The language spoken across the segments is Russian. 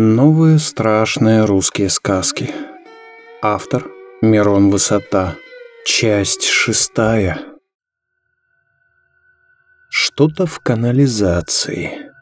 Новые страшные русские сказки. Автор Мирон Высота. Часть шестая. Что-то в канализации.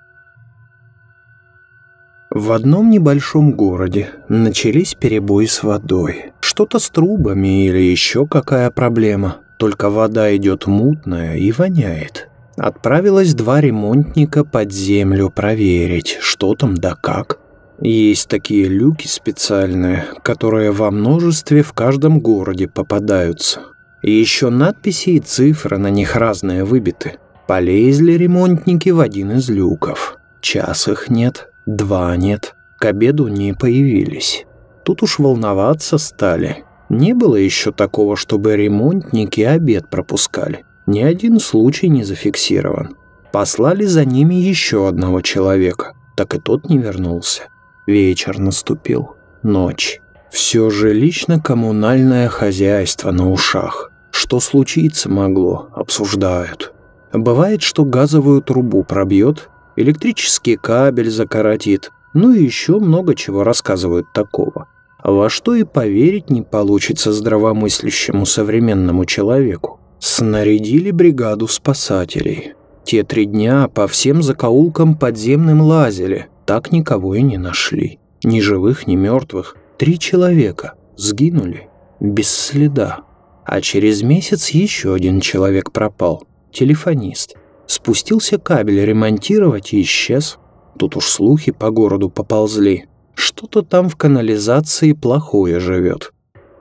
В одном небольшом городе начались перебои с водой. Что-то с трубами или еще какая проблема. Только вода идет мутная и воняет. Отправилось два ремонтника под землю проверить, что там да как. Есть такие люки специальные, которые во множестве в каждом городе попадаются. И еще надписи и цифры на них разные выбиты. Полезли ремонтники в один из люков. Час их нет, два нет, к обеду не появились. Тут уж волноваться стали. Не было еще такого, чтобы ремонтники обед пропускали. Ни один случай не зафиксирован. Послали за ними еще одного человека, так и тот не вернулся. Вечер наступил. Ночь. Все же лично-коммунальное хозяйство на ушах. Что случиться могло, обсуждают. Бывает, что газовую трубу пробьет, электрический кабель закоротит, ну и еще много чего рассказывают такого. Во что и поверить не получится здравомыслящему современному человеку. Снарядили бригаду спасателей. Те три дня по всем закоулкам подземным лазили – так никого и не нашли. Ни живых, ни мертвых. Три человека сгинули без следа. А через месяц еще один человек пропал. Телефонист. Спустился кабель ремонтировать и исчез. Тут уж слухи по городу поползли. Что-то там в канализации плохое живет.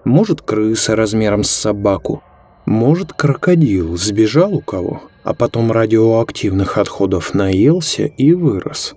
Может, крыса размером с собаку. Может, крокодил сбежал у кого, а потом радиоактивных отходов наелся и вырос.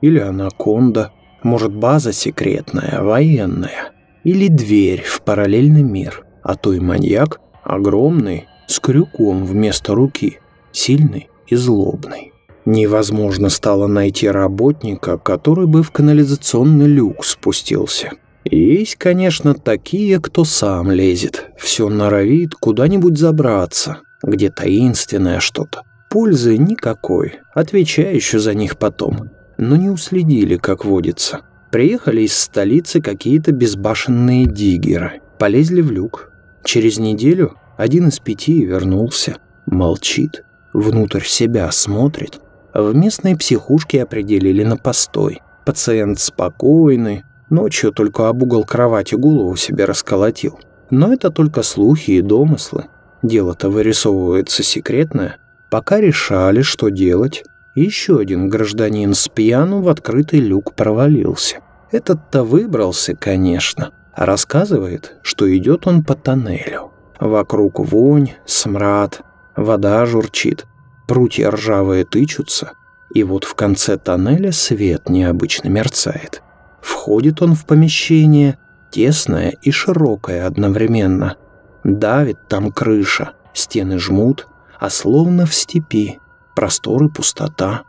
Или анаконда. Может, база секретная, военная. Или дверь в параллельный мир. А то и маньяк огромный, с крюком вместо руки. Сильный и злобный. Невозможно стало найти работника, который бы в канализационный люк спустился. Есть, конечно, такие, кто сам лезет, все норовит куда-нибудь забраться, где таинственное что-то. Пользы никакой, отвечаю еще за них потом но не уследили, как водится. Приехали из столицы какие-то безбашенные диггеры. Полезли в люк. Через неделю один из пяти вернулся. Молчит. Внутрь себя смотрит. В местной психушке определили на постой. Пациент спокойный. Ночью только об угол кровати голову себе расколотил. Но это только слухи и домыслы. Дело-то вырисовывается секретное. Пока решали, что делать, еще один гражданин с пьяну в открытый люк провалился. Этот-то выбрался, конечно, рассказывает, что идет он по тоннелю. Вокруг вонь, смрад, вода журчит, прутья ржавые тычутся, и вот в конце тоннеля свет необычно мерцает. Входит он в помещение, тесное и широкое одновременно. Давит там крыша, стены жмут, а словно в степи простор и пустота.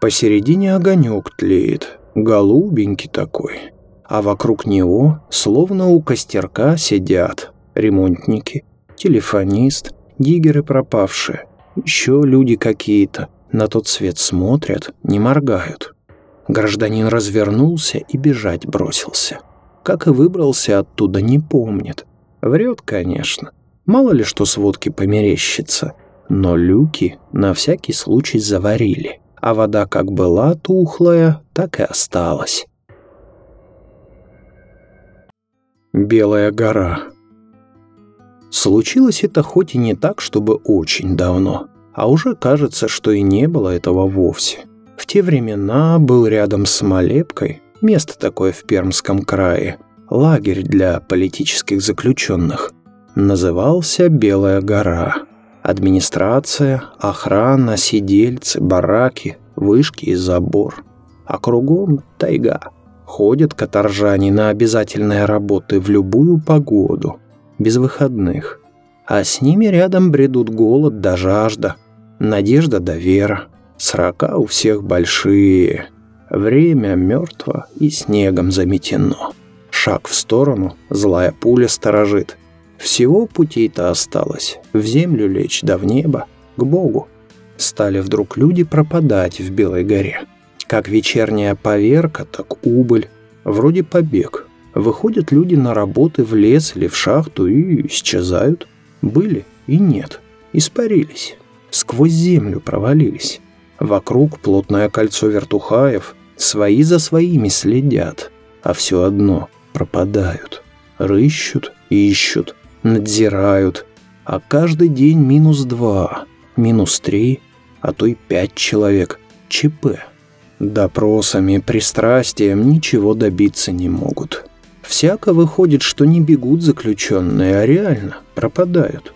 Посередине огонек тлеет, голубенький такой. А вокруг него, словно у костерка, сидят ремонтники, телефонист, диггеры пропавшие, еще люди какие-то. На тот свет смотрят, не моргают. Гражданин развернулся и бежать бросился. Как и выбрался оттуда, не помнит. Врет, конечно. Мало ли что с водки померещится но люки на всякий случай заварили, а вода как была тухлая, так и осталась. Белая гора Случилось это хоть и не так, чтобы очень давно, а уже кажется, что и не было этого вовсе. В те времена был рядом с Молебкой, место такое в Пермском крае, лагерь для политических заключенных. Назывался Белая гора. Администрация, охрана, сидельцы, бараки, вышки и забор. А кругом тайга. Ходят каторжане на обязательные работы в любую погоду, без выходных. А с ними рядом бредут голод да жажда, надежда да вера. Срока у всех большие. Время мертво и снегом заметено. Шаг в сторону, злая пуля сторожит – всего путей-то осталось. В землю лечь, да в небо, к Богу. Стали вдруг люди пропадать в Белой горе. Как вечерняя поверка, так убыль. Вроде побег. Выходят люди на работы в лес или в шахту и исчезают. Были и нет. Испарились. Сквозь землю провалились. Вокруг плотное кольцо вертухаев. Свои за своими следят. А все одно пропадают. Рыщут, ищут, надзирают. А каждый день минус два, минус три, а то и пять человек. ЧП. Допросами, пристрастием ничего добиться не могут. Всяко выходит, что не бегут заключенные, а реально пропадают.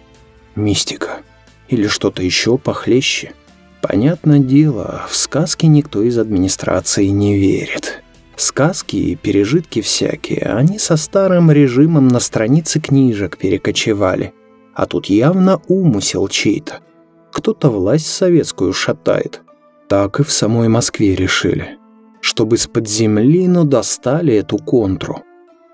Мистика. Или что-то еще похлеще. Понятное дело, в сказки никто из администрации не верит. Сказки и пережитки всякие, они со старым режимом на страницы книжек перекочевали. А тут явно умысел чей-то. Кто-то власть советскую шатает. Так и в самой Москве решили. Чтобы из-под земли, но достали эту контру.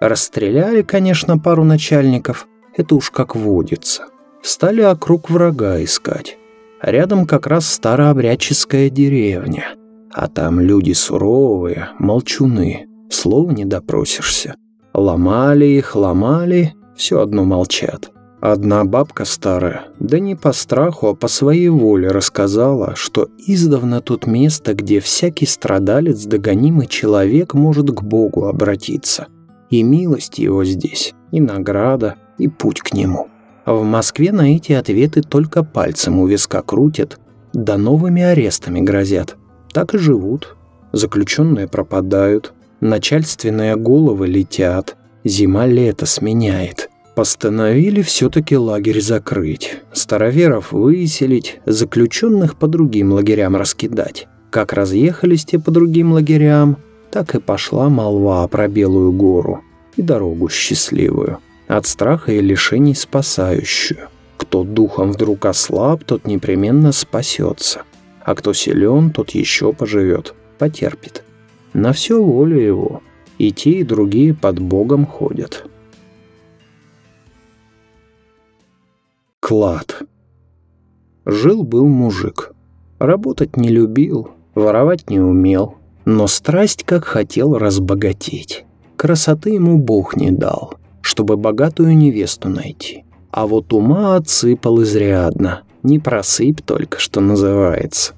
Расстреляли, конечно, пару начальников, это уж как водится. Стали округ врага искать. Рядом как раз старообрядческая деревня. А там люди суровые, молчуны, слова не допросишься. Ломали их, ломали, все одно молчат. Одна бабка старая, да не по страху, а по своей воле рассказала, что издавна тут место, где всякий страдалец, догонимый человек может к Богу обратиться. И милость его здесь, и награда, и путь к нему. В Москве на эти ответы только пальцем у виска крутят, да новыми арестами грозят. Так и живут. Заключенные пропадают, начальственные головы летят, зима-лето сменяет. Постановили все-таки лагерь закрыть, староверов выселить, заключенных по другим лагерям раскидать. Как разъехались те по другим лагерям, так и пошла молва про Белую гору и дорогу счастливую, от страха и лишений спасающую. Кто духом вдруг ослаб, тот непременно спасется, а кто силен, тот еще поживет, потерпит. На все воля его, и те, и другие под Богом ходят». Клад. Жил-был мужик. Работать не любил, воровать не умел, но страсть как хотел разбогатеть. Красоты ему Бог не дал, чтобы богатую невесту найти. А вот ума отсыпал изрядно, не просыпь только, что называется.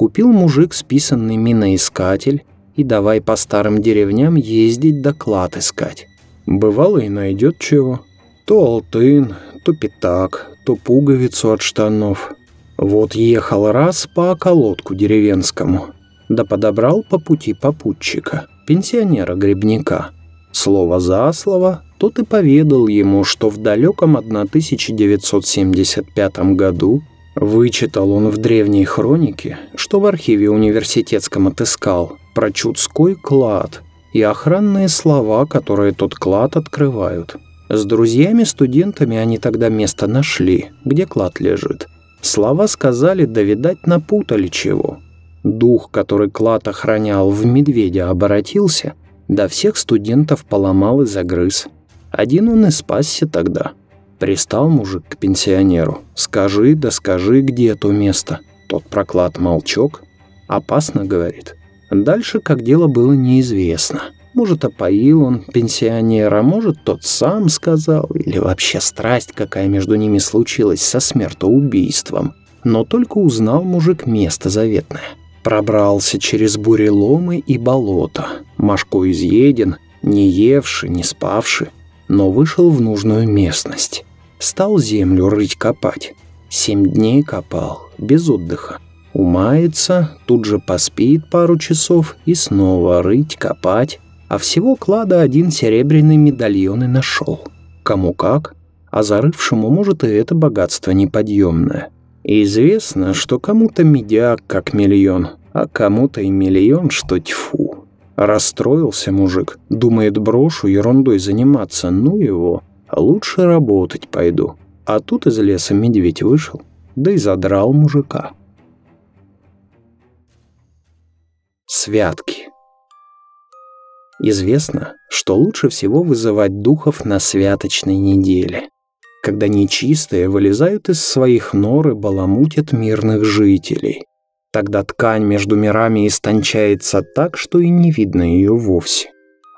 Купил мужик списанный миноискатель и давай по старым деревням ездить доклад искать. Бывало и найдет чего. То алтын, то пятак, то пуговицу от штанов. Вот ехал раз по околотку деревенскому, да подобрал по пути попутчика, пенсионера-грибника. Слово за слово, тот и поведал ему, что в далеком 1975 году вычитал он в древней хронике, что в архиве университетском отыскал про чудской клад и охранные слова, которые тот клад открывают – с друзьями-студентами они тогда место нашли, где клад лежит. Слова сказали, да, видать, напутали чего. Дух, который клад охранял, в медведя оборотился, да всех студентов поломал и загрыз. Один он и спасся тогда. Пристал мужик к пенсионеру. «Скажи, да скажи, где то место?» Тот проклад молчок. «Опасно», — говорит. Дальше, как дело было, неизвестно. Может, опоил он пенсионера, может, тот сам сказал, или вообще страсть какая между ними случилась со смертоубийством. Но только узнал мужик место заветное. Пробрался через буреломы и болото, Машко изъеден, не евши, не спавши, но вышел в нужную местность. Стал землю рыть-копать. Семь дней копал, без отдыха. Умается, тут же поспит пару часов и снова рыть, копать, а всего клада один серебряный медальон и нашел. Кому как, а зарывшему, может, и это богатство неподъемное. И известно, что кому-то медяк как миллион, а кому-то и миллион, что тьфу. Расстроился мужик, думает, брошу ерундой заниматься, ну его, лучше работать пойду. А тут из леса медведь вышел, да и задрал мужика. Святки. Известно, что лучше всего вызывать духов на святочной неделе, когда нечистые вылезают из своих нор и баламутят мирных жителей. Тогда ткань между мирами истончается так, что и не видно ее вовсе.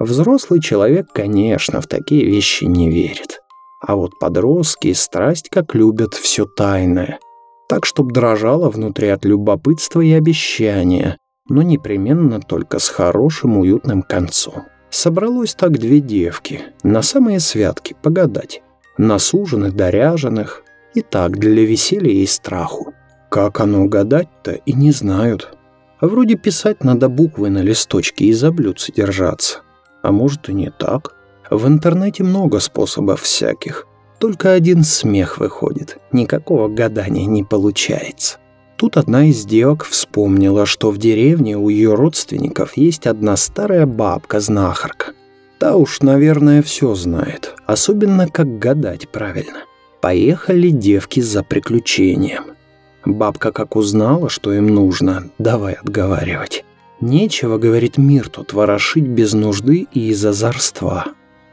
Взрослый человек, конечно, в такие вещи не верит. А вот подростки страсть как любят все тайное. Так, чтоб дрожало внутри от любопытства и обещания, но непременно только с хорошим уютным концом. Собралось так две девки, на самые святки погадать. На суженых, доряженных, и так для веселья и страху. Как оно гадать-то и не знают. Вроде писать надо буквы на листочке и за блюдце держаться. А может и не так. В интернете много способов всяких. Только один смех выходит. Никакого гадания не получается. Тут одна из девок вспомнила, что в деревне у ее родственников есть одна старая бабка-знахарка. Та уж, наверное, все знает, особенно как гадать правильно. Поехали девки за приключением. Бабка как узнала, что им нужно, давай отговаривать. Нечего, говорит, мир тут ворошить без нужды и из озорства.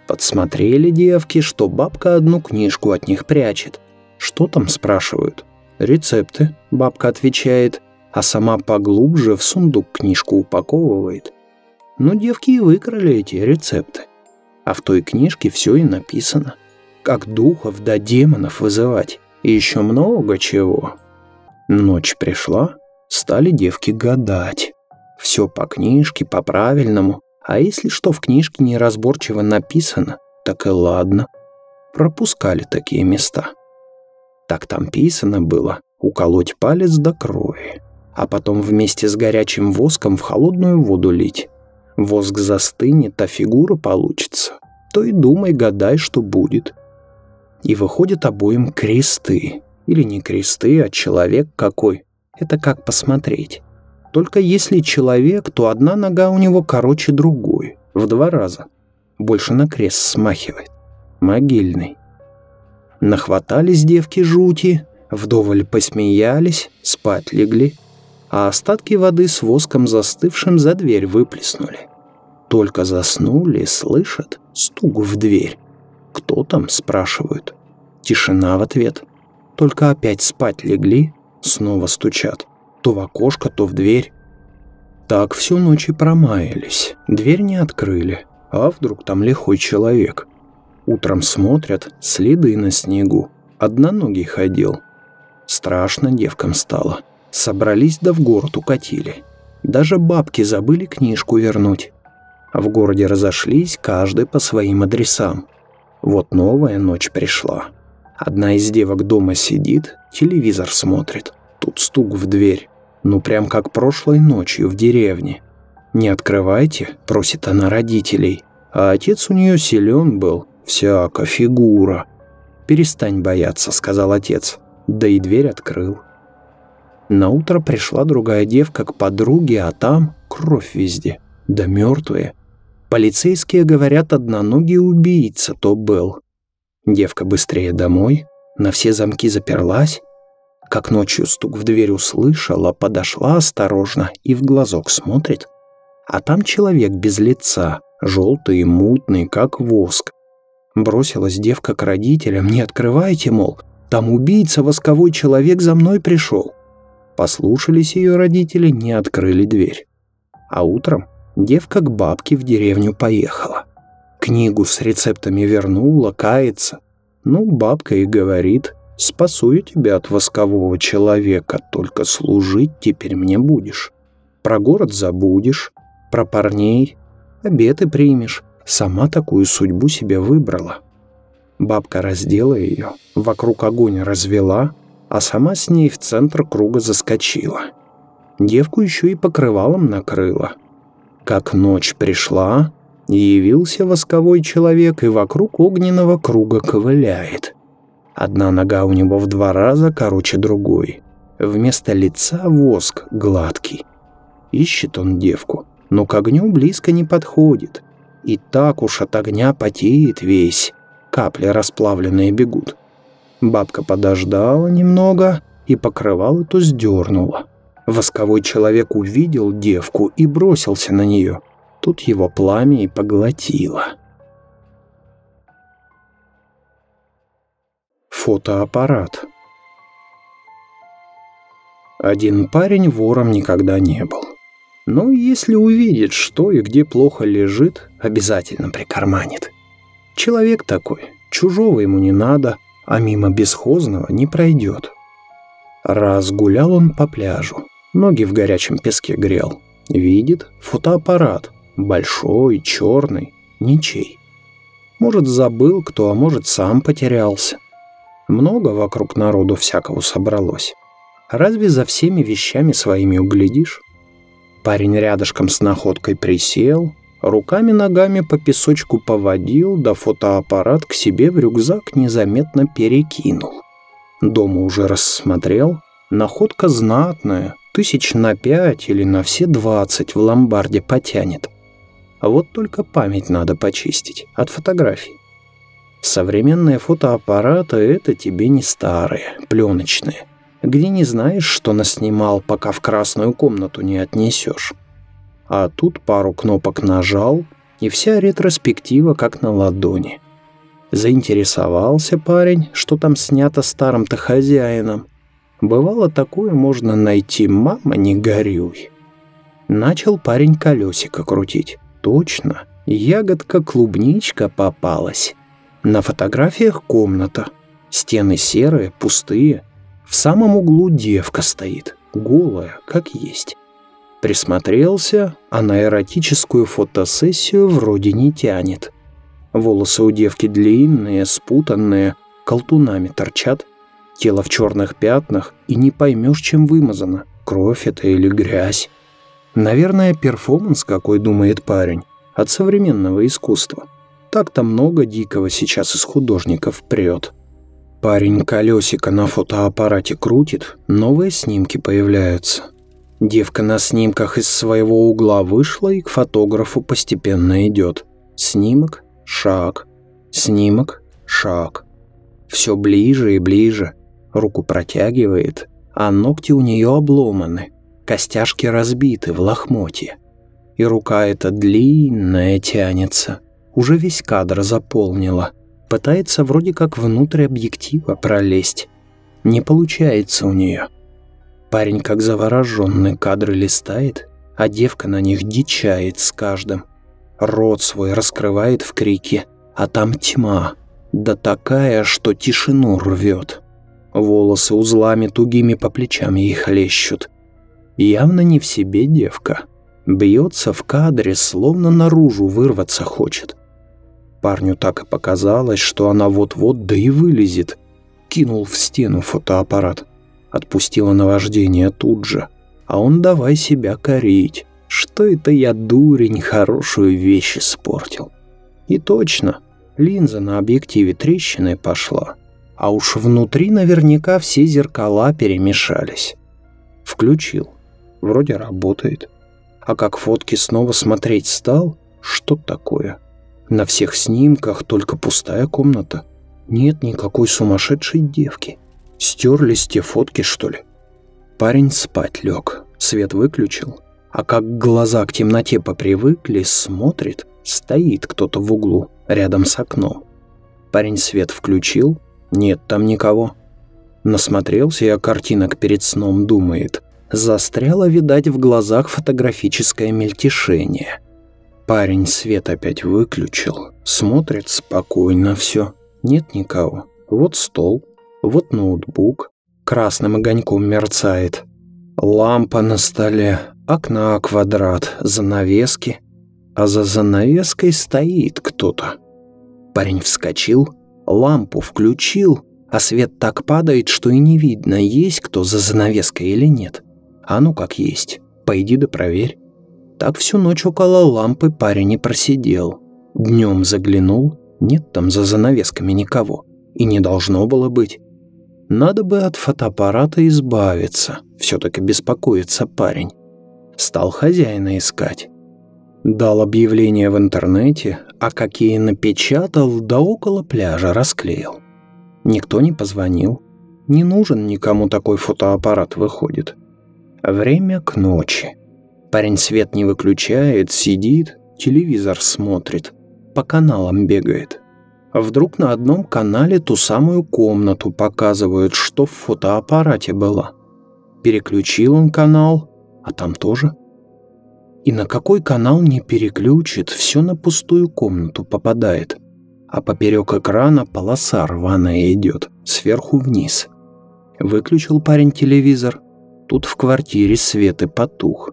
Подсмотрели девки, что бабка одну книжку от них прячет. Что там, спрашивают? Рецепты, бабка отвечает, а сама поглубже в сундук книжку упаковывает. Но девки и выкрали эти рецепты. А в той книжке все и написано. Как духов да демонов вызывать. И еще много чего. Ночь пришла, стали девки гадать. Все по книжке, по-правильному. А если что в книжке неразборчиво написано, так и ладно. Пропускали такие места. Так там писано было уколоть палец до крови, а потом вместе с горячим воском в холодную воду лить. Воск застынет, а фигура получится. То и думай, гадай, что будет. И выходят обоим кресты. Или не кресты, а человек какой. Это как посмотреть. Только если человек, то одна нога у него короче другой. В два раза. Больше на крест смахивает. Могильный. Нахватались девки жути, вдоволь посмеялись, спать легли, а остатки воды с воском застывшим за дверь выплеснули. Только заснули, слышат стук в дверь. «Кто там?» – спрашивают. Тишина в ответ. Только опять спать легли, снова стучат то в окошко, то в дверь. Так всю ночь и промаялись. Дверь не открыли. А вдруг там лихой человек? Утром смотрят, следы на снегу. Одноногий ходил. Страшно девкам стало. Собрались да в город укатили. Даже бабки забыли книжку вернуть. В городе разошлись, каждый по своим адресам. Вот новая ночь пришла. Одна из девок дома сидит, телевизор смотрит. Тут стук в дверь. Ну, прям как прошлой ночью в деревне. «Не открывайте», — просит она родителей. А отец у нее силен был, всяко, фигура. «Перестань бояться», — сказал отец. Да и дверь открыл. На утро пришла другая девка к подруге, а там кровь везде. Да мертвые. Полицейские говорят, одноногий убийца то был. Девка быстрее домой, на все замки заперлась, как ночью стук в дверь услышала, подошла осторожно и в глазок смотрит. А там человек без лица, желтый и мутный, как воск. Бросилась девка к родителям, не открывайте, мол, там убийца, восковой человек за мной пришел. Послушались ее родители, не открыли дверь. А утром девка к бабке в деревню поехала. Книгу с рецептами вернула, кается. Ну, бабка и говорит, Спасу я тебя от воскового человека, только служить теперь мне будешь. Про город забудешь, про парней, обеты примешь. Сама такую судьбу себе выбрала. Бабка раздела ее, вокруг огонь развела, а сама с ней в центр круга заскочила. Девку еще и покрывалом накрыла. Как ночь пришла, явился восковой человек и вокруг огненного круга ковыляет. Одна нога у него в два раза короче другой. Вместо лица воск гладкий. Ищет он девку, но к огню близко не подходит. И так уж от огня потеет весь. Капли расплавленные бегут. Бабка подождала немного и покрывало то сдернула. Восковой человек увидел девку и бросился на нее. Тут его пламя и поглотило. Фотоаппарат. Один парень вором никогда не был. Но если увидит, что и где плохо лежит, обязательно прикарманит. Человек такой, чужого ему не надо, а мимо бесхозного не пройдет. Раз гулял он по пляжу, ноги в горячем песке грел. Видит фотоаппарат, большой, черный, ничей. Может, забыл кто, а может, сам потерялся. Много вокруг народу всякого собралось. Разве за всеми вещами своими углядишь? Парень рядышком с находкой присел, руками-ногами по песочку поводил, да фотоаппарат к себе в рюкзак незаметно перекинул. Дома уже рассмотрел, находка знатная, тысяч на пять или на все двадцать в ломбарде потянет. А вот только память надо почистить от фотографий. Современные фотоаппараты — это тебе не старые, пленочные, где не знаешь, что наснимал, пока в красную комнату не отнесешь. А тут пару кнопок нажал, и вся ретроспектива как на ладони. Заинтересовался парень, что там снято старым-то хозяином. Бывало такое можно найти, мама, не горюй. Начал парень колесико крутить. Точно, ягодка-клубничка попалась. На фотографиях комната. Стены серые, пустые. В самом углу девка стоит, голая, как есть. Присмотрелся, а на эротическую фотосессию вроде не тянет. Волосы у девки длинные, спутанные, колтунами торчат. Тело в черных пятнах, и не поймешь, чем вымазано, кровь это или грязь. Наверное, перформанс какой, думает парень, от современного искусства. Так-то много дикого сейчас из художников прет. Парень колесико на фотоаппарате крутит, новые снимки появляются. Девка на снимках из своего угла вышла и к фотографу постепенно идет. Снимок, шаг, снимок, шаг. Все ближе и ближе. Руку протягивает, а ногти у нее обломаны, костяшки разбиты в лохмотье. И рука эта длинная тянется, уже весь кадр заполнила. Пытается вроде как внутрь объектива пролезть. Не получается у нее. Парень как завороженный кадры листает, а девка на них дичает с каждым. Рот свой раскрывает в крике, а там тьма. Да такая, что тишину рвет. Волосы узлами тугими по плечам ей хлещут. Явно не в себе девка. Бьется в кадре, словно наружу вырваться хочет. Парню так и показалось, что она вот-вот да и вылезет. Кинул в стену фотоаппарат. Отпустила наваждение тут же. А он давай себя корить. Что это я, дурень, хорошую вещь испортил. И точно, линза на объективе трещиной пошла. А уж внутри наверняка все зеркала перемешались. Включил. Вроде работает. А как фотки снова смотреть стал, что такое? На всех снимках только пустая комната. Нет никакой сумасшедшей девки. Стерлись те фотки, что ли? Парень спать лег, свет выключил. А как глаза к темноте попривыкли, смотрит, стоит кто-то в углу, рядом с окном. Парень свет включил, нет там никого. Насмотрелся я картинок перед сном, думает. Застряло, видать, в глазах фотографическое мельтешение. Парень свет опять выключил, смотрит спокойно все, нет никого. Вот стол, вот ноутбук, красным огоньком мерцает. Лампа на столе, окна квадрат, занавески. А за занавеской стоит кто-то. Парень вскочил, лампу включил, а свет так падает, что и не видно, есть кто за занавеской или нет. А ну как есть, пойди да проверь. Так всю ночь около лампы парень не просидел. Днем заглянул, нет там за занавесками никого. И не должно было быть. Надо бы от фотоаппарата избавиться. Все-таки беспокоится парень. Стал хозяина искать. Дал объявление в интернете, а какие напечатал, да около пляжа расклеил. Никто не позвонил. Не нужен никому такой фотоаппарат, выходит. Время к ночи. Парень свет не выключает, сидит, телевизор смотрит, по каналам бегает. А вдруг на одном канале ту самую комнату показывают, что в фотоаппарате была. Переключил он канал, а там тоже. И на какой канал не переключит, все на пустую комнату попадает. А поперек экрана полоса рваная идет, сверху вниз. Выключил парень телевизор. Тут в квартире свет и потух.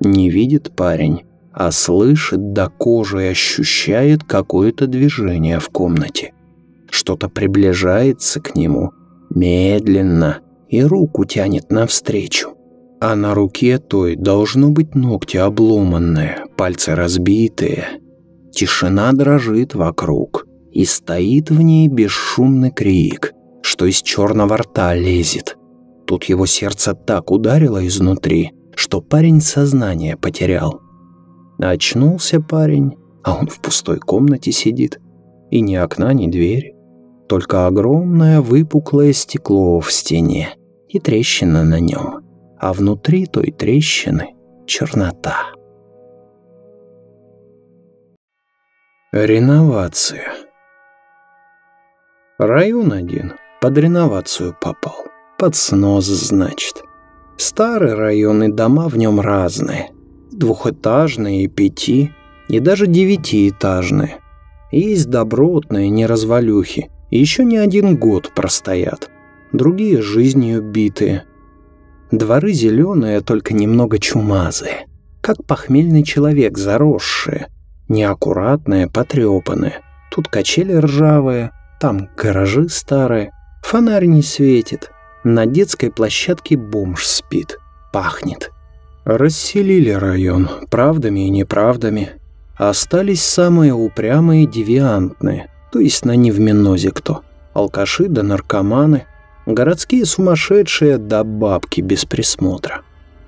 Не видит парень, а слышит до кожи и ощущает какое-то движение в комнате. Что-то приближается к нему, медленно, и руку тянет навстречу. А на руке той должно быть ногти обломанные, пальцы разбитые. Тишина дрожит вокруг, и стоит в ней бесшумный крик, что из черного рта лезет. Тут его сердце так ударило изнутри, что парень сознание потерял. Очнулся парень, а он в пустой комнате сидит. И ни окна, ни двери. Только огромное выпуклое стекло в стене и трещина на нем. А внутри той трещины чернота. Реновация. Район один под реновацию попал. Под снос, значит. Старый район и дома в нем разные. Двухэтажные и пяти, и даже девятиэтажные. Есть добротные, не развалюхи. И еще не один год простоят. Другие жизнью битые. Дворы зеленые, только немного чумазые. Как похмельный человек, заросшие. Неаккуратные, потрепанные. Тут качели ржавые, там гаражи старые, фонарь не светит. На детской площадке бомж спит, пахнет. Расселили район, правдами и неправдами. Остались самые упрямые девиантные, то есть на невминозе кто. Алкаши да наркоманы, городские сумасшедшие да бабки без присмотра.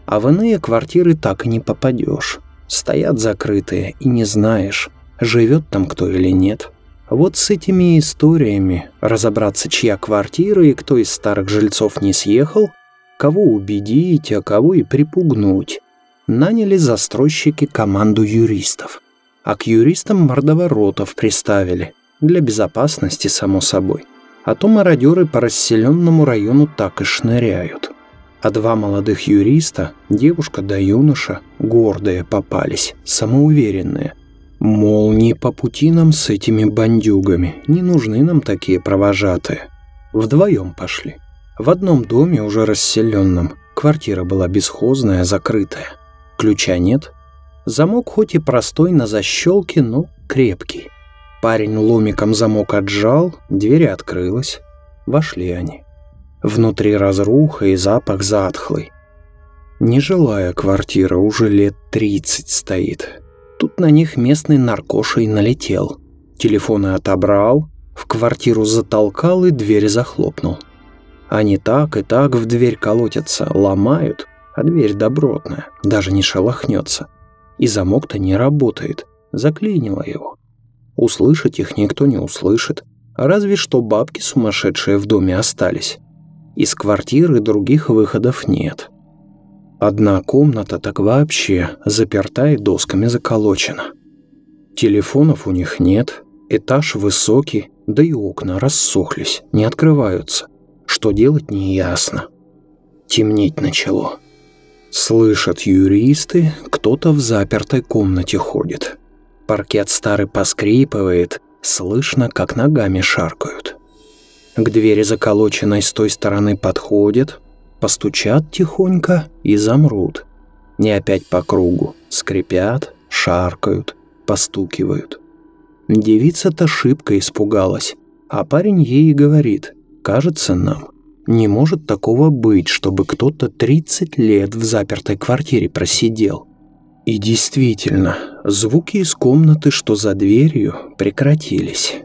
А в иные квартиры так и не попадешь. Стоят закрытые, и не знаешь, живет там кто или нет. Вот с этими историями разобраться, чья квартира и кто из старых жильцов не съехал, кого убедить, а кого и припугнуть, наняли застройщики команду юристов. А к юристам мордоворотов приставили, для безопасности, само собой. А то мародеры по расселенному району так и шныряют. А два молодых юриста, девушка да юноша, гордые попались, самоуверенные, Мол, не по пути нам с этими бандюгами, не нужны нам такие провожатые. Вдвоем пошли. В одном доме, уже расселенном, квартира была бесхозная, закрытая. Ключа нет. Замок хоть и простой на защелке, но крепкий. Парень ломиком замок отжал, дверь открылась. Вошли они. Внутри разруха и запах затхлый. Нежилая квартира уже лет тридцать стоит. На них местный наркоша и налетел. Телефоны отобрал, в квартиру затолкал и дверь захлопнул. Они так и так в дверь колотятся, ломают, а дверь добротная, даже не шелохнется. И замок-то не работает, заклинило его. Услышать их никто не услышит, разве что бабки сумасшедшие в доме остались. Из квартиры других выходов нет. Одна комната так вообще заперта и досками заколочена. Телефонов у них нет, этаж высокий, да и окна рассохлись, не открываются. Что делать неясно. Темнеть начало. Слышат юристы, кто-то в запертой комнате ходит. Паркет старый поскрипывает, слышно, как ногами шаркают. К двери заколоченной с той стороны подходит, постучат тихонько и замрут. Не опять по кругу, скрипят, шаркают, постукивают. Девица-то шибко испугалась, а парень ей говорит, кажется нам, не может такого быть, чтобы кто-то 30 лет в запертой квартире просидел. И действительно, звуки из комнаты, что за дверью, прекратились.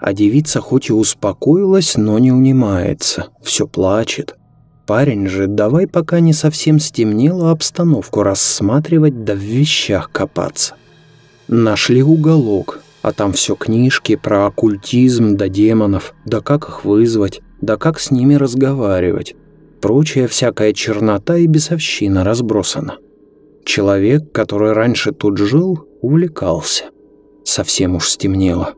А девица хоть и успокоилась, но не унимается, все плачет, Парень же давай пока не совсем стемнело обстановку рассматривать да в вещах копаться. Нашли уголок, а там все книжки про оккультизм да демонов, да как их вызвать, да как с ними разговаривать. Прочая всякая чернота и бесовщина разбросана. Человек, который раньше тут жил, увлекался. Совсем уж стемнело.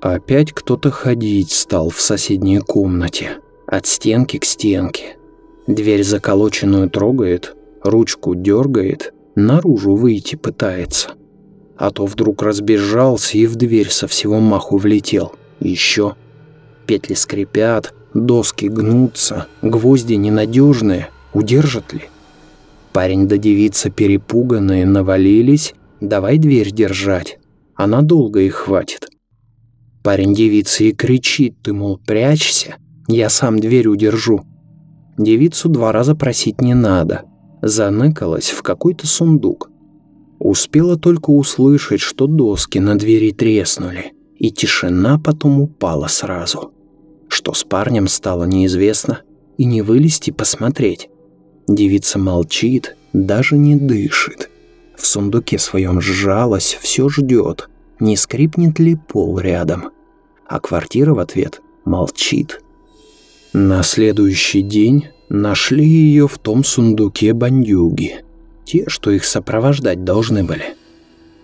Опять кто-то ходить стал в соседней комнате, от стенки к стенке. Дверь заколоченную трогает, ручку дергает, наружу выйти пытается. А то вдруг разбежался и в дверь со всего маху влетел. Еще петли скрипят, доски гнутся, гвозди ненадежные, удержат ли? Парень да девица перепуганные навалились, давай дверь держать, а надолго их хватит. Парень девицы и кричит, ты, мол, прячься, я сам дверь удержу. Девицу два раза просить не надо, заныкалась в какой-то сундук. Успела только услышать, что доски на двери треснули, и тишина потом упала сразу. Что с парнем стало неизвестно, и не вылезти посмотреть. Девица молчит, даже не дышит. В сундуке своем сжалась, все ждет, не скрипнет ли пол рядом. А квартира в ответ молчит. На следующий день нашли ее в том сундуке бандюги. Те, что их сопровождать должны были.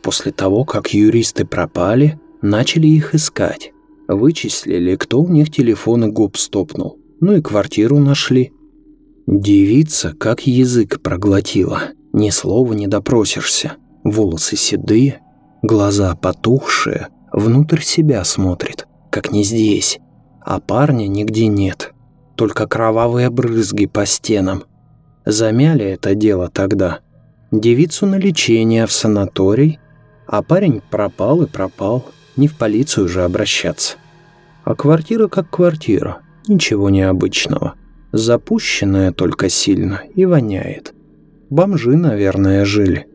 После того, как юристы пропали, начали их искать. Вычислили, кто у них телефоны губ стопнул. Ну и квартиру нашли. Девица как язык проглотила. Ни слова не допросишься. Волосы седые, глаза потухшие, внутрь себя смотрит, как не здесь. А парня нигде нет. Только кровавые брызги по стенам. Замяли это дело тогда. Девицу на лечение в санаторий, а парень пропал и пропал не в полицию же обращаться. А квартира как квартира, ничего необычного. Запущенная только сильно и воняет. Бомжи, наверное, жили.